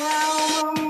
down